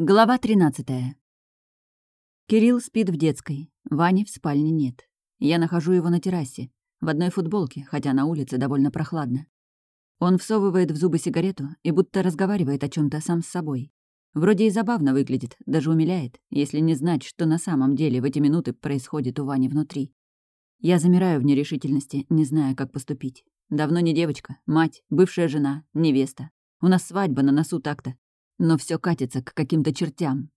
Глава 13. Кирилл спит в детской. Вани в спальне нет. Я нахожу его на террасе, в одной футболке, хотя на улице довольно прохладно. Он всовывает в зубы сигарету и будто разговаривает о чем то сам с собой. Вроде и забавно выглядит, даже умиляет, если не знать, что на самом деле в эти минуты происходит у Вани внутри. Я замираю в нерешительности, не зная, как поступить. Давно не девочка, мать, бывшая жена, невеста. У нас свадьба на носу так-то. Но все катится к каким-то чертям.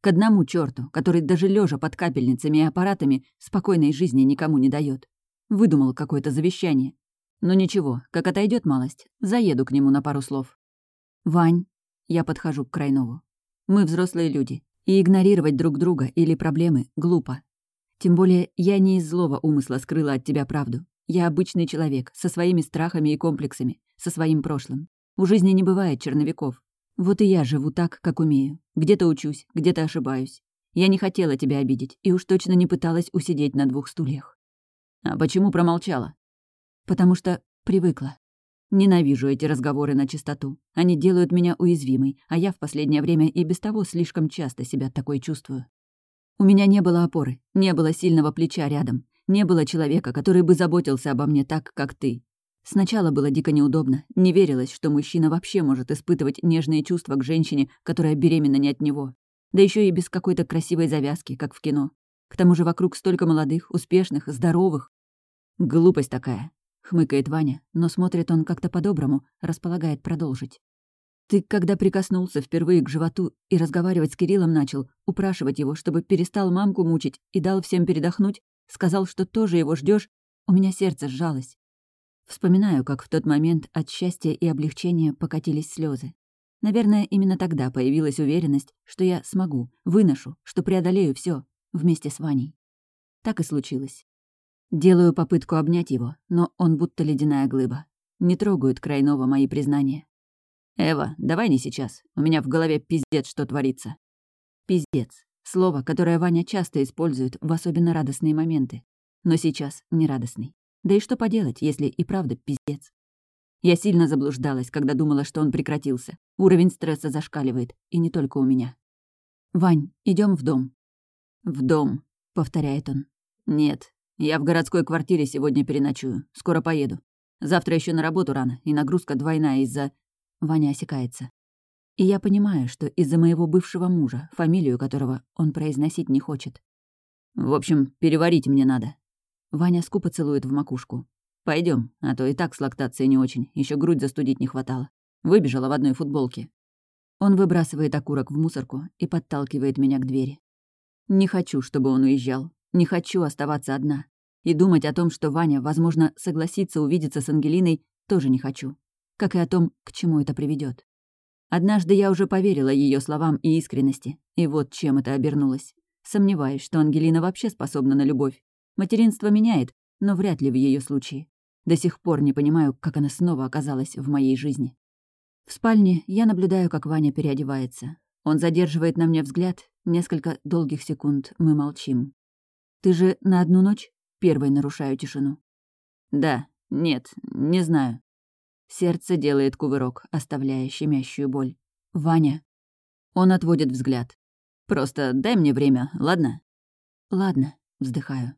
К одному черту, который даже лежа под капельницами и аппаратами спокойной жизни никому не дает. Выдумал какое-то завещание. Но ничего, как отойдет малость, заеду к нему на пару слов. «Вань», я подхожу к Крайнову. «Мы взрослые люди, и игнорировать друг друга или проблемы глупо. Тем более я не из злого умысла скрыла от тебя правду. Я обычный человек, со своими страхами и комплексами, со своим прошлым. У жизни не бывает черновиков. Вот и я живу так, как умею. Где-то учусь, где-то ошибаюсь. Я не хотела тебя обидеть и уж точно не пыталась усидеть на двух стульях. А почему промолчала? Потому что привыкла. Ненавижу эти разговоры на чистоту. Они делают меня уязвимой, а я в последнее время и без того слишком часто себя такой чувствую. У меня не было опоры, не было сильного плеча рядом, не было человека, который бы заботился обо мне так, как ты. Сначала было дико неудобно, не верилось, что мужчина вообще может испытывать нежные чувства к женщине, которая беременна не от него. Да еще и без какой-то красивой завязки, как в кино. К тому же вокруг столько молодых, успешных, здоровых. Глупость такая, хмыкает Ваня, но смотрит он как-то по-доброму, располагает продолжить. Ты, когда прикоснулся впервые к животу и разговаривать с Кириллом начал, упрашивать его, чтобы перестал мамку мучить и дал всем передохнуть, сказал, что тоже его ждешь, у меня сердце сжалось. Вспоминаю, как в тот момент от счастья и облегчения покатились слезы. Наверное, именно тогда появилась уверенность, что я смогу, выношу, что преодолею все вместе с Ваней. Так и случилось. Делаю попытку обнять его, но он будто ледяная глыба. Не трогают крайного мои признания. «Эва, давай не сейчас. У меня в голове пиздец, что творится». «Пиздец» — слово, которое Ваня часто использует в особенно радостные моменты. Но сейчас не радостный. Да и что поделать, если и правда пиздец? Я сильно заблуждалась, когда думала, что он прекратился. Уровень стресса зашкаливает, и не только у меня. «Вань, идем в дом». «В дом», — повторяет он. «Нет, я в городской квартире сегодня переночую. Скоро поеду. Завтра еще на работу рано, и нагрузка двойная из-за...» Ваня осекается. И я понимаю, что из-за моего бывшего мужа, фамилию которого он произносить не хочет. «В общем, переварить мне надо. Ваня скупо целует в макушку. Пойдем, а то и так с лактацией не очень, еще грудь застудить не хватало. Выбежала в одной футболке. Он выбрасывает окурок в мусорку и подталкивает меня к двери. Не хочу, чтобы он уезжал. Не хочу оставаться одна. И думать о том, что Ваня, возможно, согласится увидеться с Ангелиной, тоже не хочу. Как и о том, к чему это приведет. Однажды я уже поверила ее словам и искренности, и вот чем это обернулось. Сомневаюсь, что Ангелина вообще способна на любовь. Материнство меняет, но вряд ли в ее случае. До сих пор не понимаю, как она снова оказалась в моей жизни. В спальне я наблюдаю, как Ваня переодевается. Он задерживает на мне взгляд. Несколько долгих секунд мы молчим. «Ты же на одну ночь?» Первой нарушаю тишину. «Да, нет, не знаю». Сердце делает кувырок, оставляя щемящую боль. «Ваня». Он отводит взгляд. «Просто дай мне время, ладно?» «Ладно», — вздыхаю.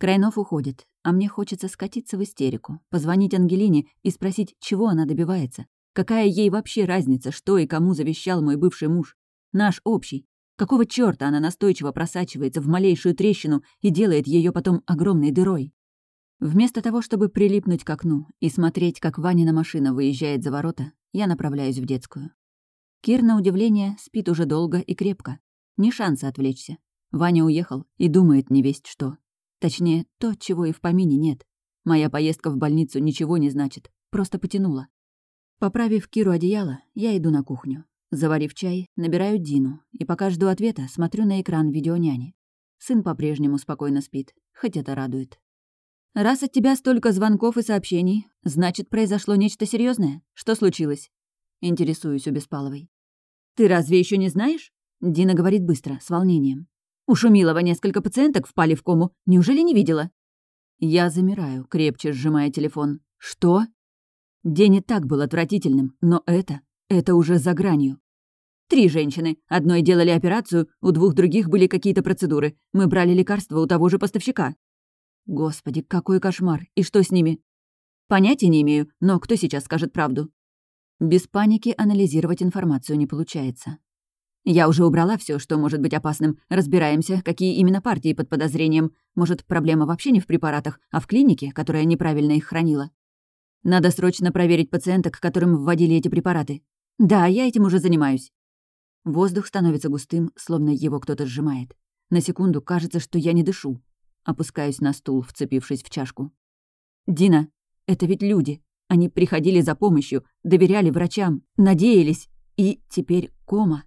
Крайнов уходит, а мне хочется скатиться в истерику, позвонить Ангелине и спросить, чего она добивается. Какая ей вообще разница, что и кому завещал мой бывший муж? Наш общий. Какого чёрта она настойчиво просачивается в малейшую трещину и делает ее потом огромной дырой? Вместо того, чтобы прилипнуть к окну и смотреть, как Ванина машина выезжает за ворота, я направляюсь в детскую. Кир, на удивление, спит уже долго и крепко. Ни шанса отвлечься. Ваня уехал и думает не весть что. Точнее, то, чего и в помине нет. Моя поездка в больницу ничего не значит, просто потянула. Поправив Киру одеяло, я иду на кухню. Заварив чай, набираю Дину, и пока жду ответа, смотрю на экран видеоняни. Сын по-прежнему спокойно спит, хоть это радует. «Раз от тебя столько звонков и сообщений, значит, произошло нечто серьезное. Что случилось?» Интересуюсь у Беспаловой. «Ты разве еще не знаешь?» Дина говорит быстро, с волнением. У Шумилова несколько пациенток впали в кому. Неужели не видела?» Я замираю, крепче сжимая телефон. «Что?» День и так был отвратительным, но это... это уже за гранью. Три женщины. Одной делали операцию, у двух других были какие-то процедуры. Мы брали лекарства у того же поставщика. Господи, какой кошмар. И что с ними? Понятия не имею, но кто сейчас скажет правду? Без паники анализировать информацию не получается. Я уже убрала все, что может быть опасным. Разбираемся, какие именно партии под подозрением. Может, проблема вообще не в препаратах, а в клинике, которая неправильно их хранила. Надо срочно проверить пациенток, которым вводили эти препараты. Да, я этим уже занимаюсь. Воздух становится густым, словно его кто-то сжимает. На секунду кажется, что я не дышу. Опускаюсь на стул, вцепившись в чашку. «Дина, это ведь люди. Они приходили за помощью, доверяли врачам, надеялись. И теперь кома.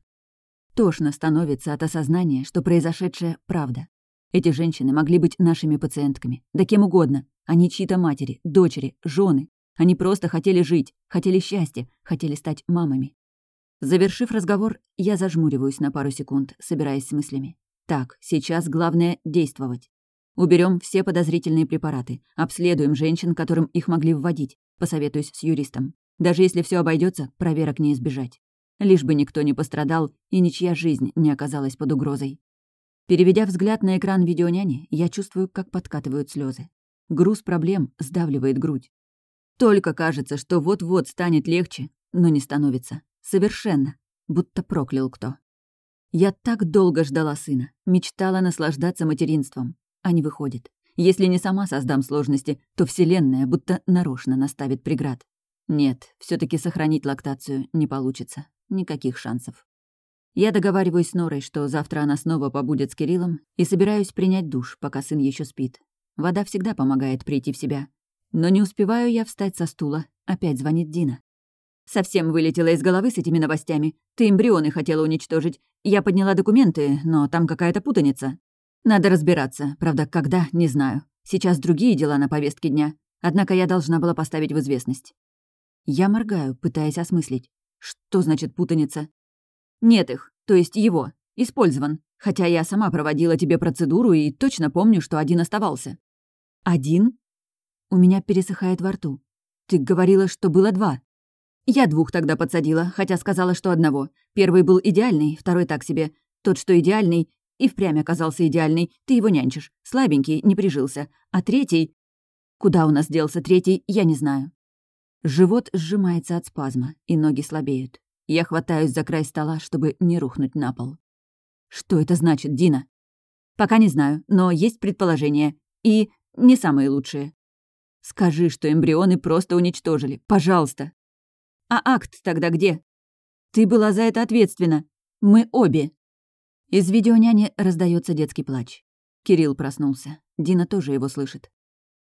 Тошно становится от осознания, что произошедшее — правда. Эти женщины могли быть нашими пациентками, да кем угодно. Они чьи-то матери, дочери, жены. Они просто хотели жить, хотели счастья, хотели стать мамами. Завершив разговор, я зажмуриваюсь на пару секунд, собираясь с мыслями. Так, сейчас главное — действовать. Уберем все подозрительные препараты, обследуем женщин, которым их могли вводить, посоветуюсь с юристом. Даже если все обойдется, проверок не избежать. Лишь бы никто не пострадал и ничья жизнь не оказалась под угрозой. Переведя взгляд на экран видеоняни, я чувствую, как подкатывают слезы. Груз проблем сдавливает грудь. Только кажется, что вот-вот станет легче, но не становится. Совершенно. Будто проклял кто. Я так долго ждала сына, мечтала наслаждаться материнством. А не выходит. Если не сама создам сложности, то Вселенная будто нарочно наставит преград. Нет, все таки сохранить лактацию не получится. Никаких шансов. Я договариваюсь с Норой, что завтра она снова побудет с Кириллом, и собираюсь принять душ, пока сын еще спит. Вода всегда помогает прийти в себя. Но не успеваю я встать со стула. Опять звонит Дина. Совсем вылетела из головы с этими новостями. Ты эмбрионы хотела уничтожить. Я подняла документы, но там какая-то путаница. Надо разбираться. Правда, когда, не знаю. Сейчас другие дела на повестке дня. Однако я должна была поставить в известность. Я моргаю, пытаясь осмыслить. Что значит путаница? Нет их, то есть его. Использован. Хотя я сама проводила тебе процедуру и точно помню, что один оставался. Один? У меня пересыхает во рту. Ты говорила, что было два. Я двух тогда подсадила, хотя сказала, что одного. Первый был идеальный, второй так себе. Тот, что идеальный, и впрямь оказался идеальный. Ты его нянчишь. Слабенький, не прижился. А третий... Куда у нас делся третий, я не знаю. Живот сжимается от спазма, и ноги слабеют. Я хватаюсь за край стола, чтобы не рухнуть на пол. Что это значит, Дина? Пока не знаю, но есть предположения. И не самые лучшие. Скажи, что эмбрионы просто уничтожили. Пожалуйста. А акт тогда где? Ты была за это ответственна. Мы обе. Из видеоняни раздается детский плач. Кирилл проснулся. Дина тоже его слышит.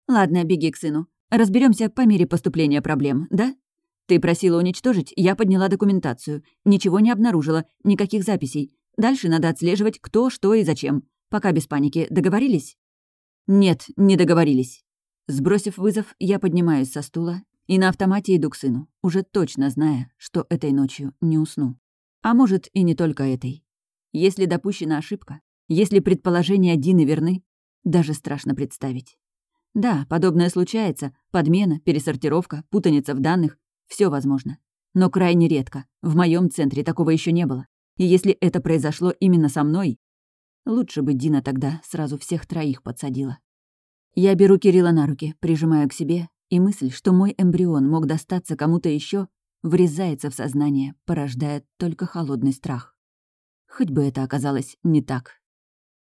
Ладно, беги к сыну. Разберемся по мере поступления проблем, да? Ты просила уничтожить, я подняла документацию. Ничего не обнаружила, никаких записей. Дальше надо отслеживать, кто, что и зачем. Пока без паники. Договорились? Нет, не договорились. Сбросив вызов, я поднимаюсь со стула и на автомате иду к сыну, уже точно зная, что этой ночью не усну. А может, и не только этой. Если допущена ошибка, если предположения Дины верны, даже страшно представить. Да, подобное случается, подмена, пересортировка, путаница в данных, все возможно. Но крайне редко. В моем центре такого еще не было. И если это произошло именно со мной, лучше бы Дина тогда сразу всех троих подсадила. Я беру Кирилла на руки, прижимаю к себе и мысль, что мой эмбрион мог достаться кому-то еще, врезается в сознание, порождая только холодный страх. Хоть бы это оказалось не так.